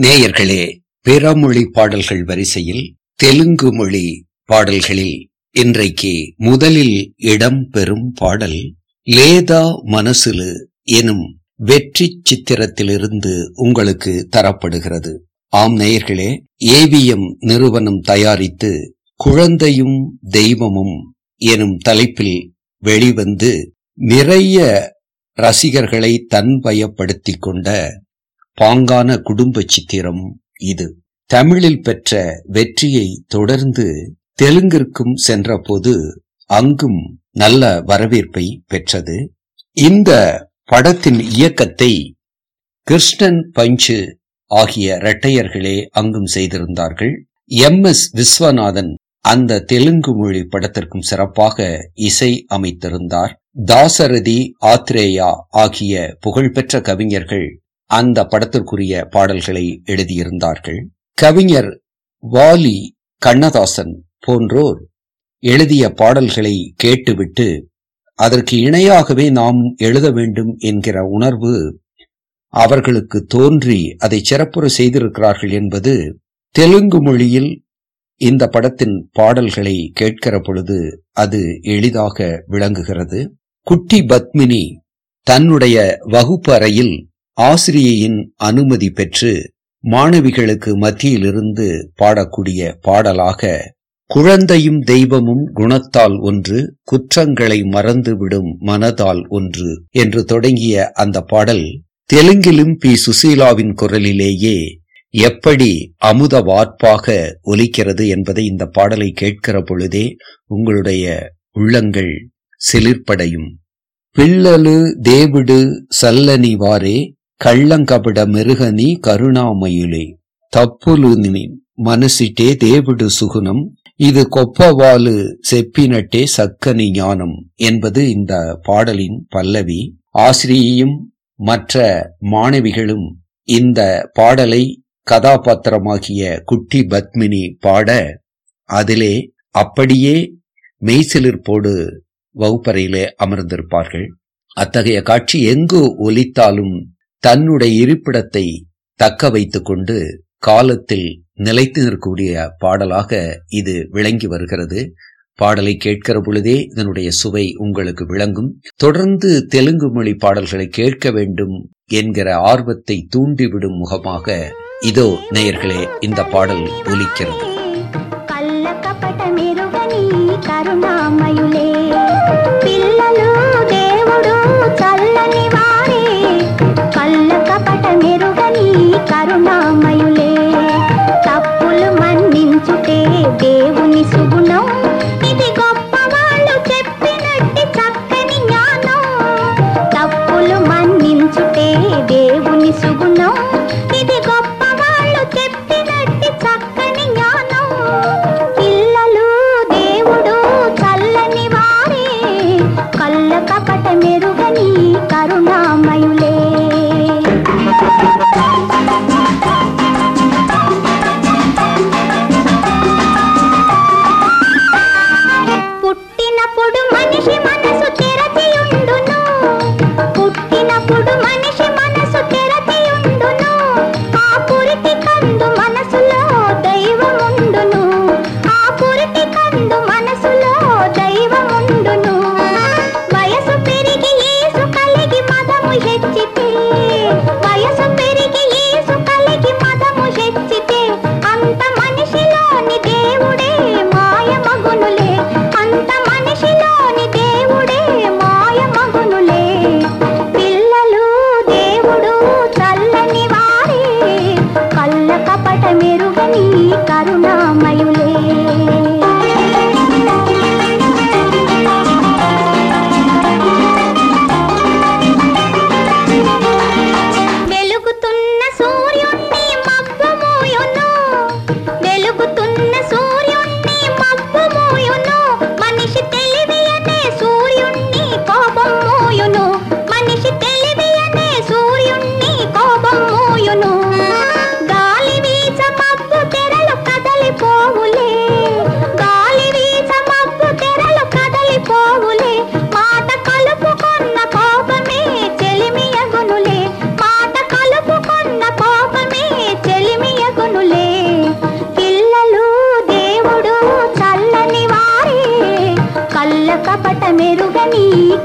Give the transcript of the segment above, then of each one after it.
நேயர்களே பிறமொழி பாடல்கள் வரிசையில் தெலுங்கு மொழி பாடல்களில் இன்றைக்கு முதலில் இடம் பெறும் பாடல் லேதா மனசுலு எனும் வெற்றி சித்திரத்திலிருந்து உங்களுக்கு தரப்படுகிறது. ஆம் நேயர்களே ஏவிஎம் நிறுவனம் தயாரித்து குழந்தையும் தெய்வமும் எனும் தலைப்பில் வெளிவந்து நிறைய ரசிகர்களை தன்வயப்படுத்திக் கொண்ட பாங்கான குடும்ப சித்திரம் இது. தமிழில் பெற்ற வெற்றியை தொடர்ந்து தெலுங்கிற்கும் சென்றபோது அங்கும் நல்ல வரவேற்பை பெற்றது. இந்த படத்தின் இயக்கத்தை கிருஷ்ணன் பஞ்சு ஆகிய இரட்டையர்களே அங்கும் செய்திருந்தார்கள். எம். எஸ். விஸ்வநாதன் அந்த தெலுங்கு மொழி படத்திற்கும் சிறப்பாக இசை அமைத்திருந்தார். தாசரதி ஆத்ரேயா ஆகிய புகழ்பெற்ற கவிஞர்கள் அந்த படத்திற்குரிய பாடல்களை எழுதியிருந்தார்கள். கவிஞர் வாலி கண்ணதாசன் போன்றோர் எழுதிய பாடல்களை கேட்டுவிட்டு அதற்கு இணையாகவே நாம் எழுத வேண்டும் என்கிற உணர்வு அவர்களுக்கு தோன்றி அதை சிறப்புற செய்திருக்கிறார்கள் என்பது தெலுங்கு மொழியில் இந்த படத்தின் பாடல்களை கேட்கிற பொழுது அது எளிதாக விளங்குகிறது. குட்டி பத்மினி தன்னுடைய வகுப்பு அறையில் ஆசிரியையின் அனுமதி பெற்று மாணவிகளுக்கு மத்தியிலிருந்து பாடக்கூடிய பாடலாக குழந்தையும் தெய்வமும் குணத்தால் ஒன்று குற்றங்களை மறந்துவிடும் மனதால் ஒன்று என்று தொடங்கிய அந்த பாடல் தெலுங்கிலும் பி. சுசீலாவின் குரலிலேயே எப்படி அமுத வார்ப்பாக ஒலிக்கிறது என்பதை இந்த பாடலை கேட்கிற பொழுதே உங்களுடைய உள்ளங்கள் சிலிர்ப்படையும். பிள்ளலு தேவிடு சல்லனிவாரே కళ్ళంకపడ మెరుగని కరుణామయులే తప్పులు మనసిటే దేవుడు சுகுணம் இது கொப்பவாலு செப்பினட்டே சக்கனி ஞானம் என்பது இந்த பாடலின் பல்லவி ஆசிரியையும் மற்ற மாணவிகளும் இந்த பாடலை கதாபாத்திரமாகிய குட்டி பத்மினி பாட அதிலே அப்படியே மெய்சிலிர்ப்போடு வகுப்பறையிலே அமர்ந்திருப்பார்கள் அத்தகைய காட்சி எங்கு ஒலித்தாலும் தன்னுடைய இருப்பிடத்தை தக்க வைத்துக் கொண்டு காலத்தில் நிலைத்து நிற்கக்கூடிய பாடலாக இது விளங்கி வருகிறது. பாடலை கேட்கிற பொழுதே இதனுடைய சுவை உங்களுக்கு விளங்கும். தொடர்ந்து தெலுங்கு மொழி பாடல்களை கேட்க வேண்டும் என்கிற ஆர்வத்தை தூண்டிவிடும் முகமாக இதோ நேயர்களே இந்த பாடல் ஒலிக்கிறது. கள்ள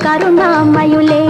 కరుణామయులే.